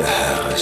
the hell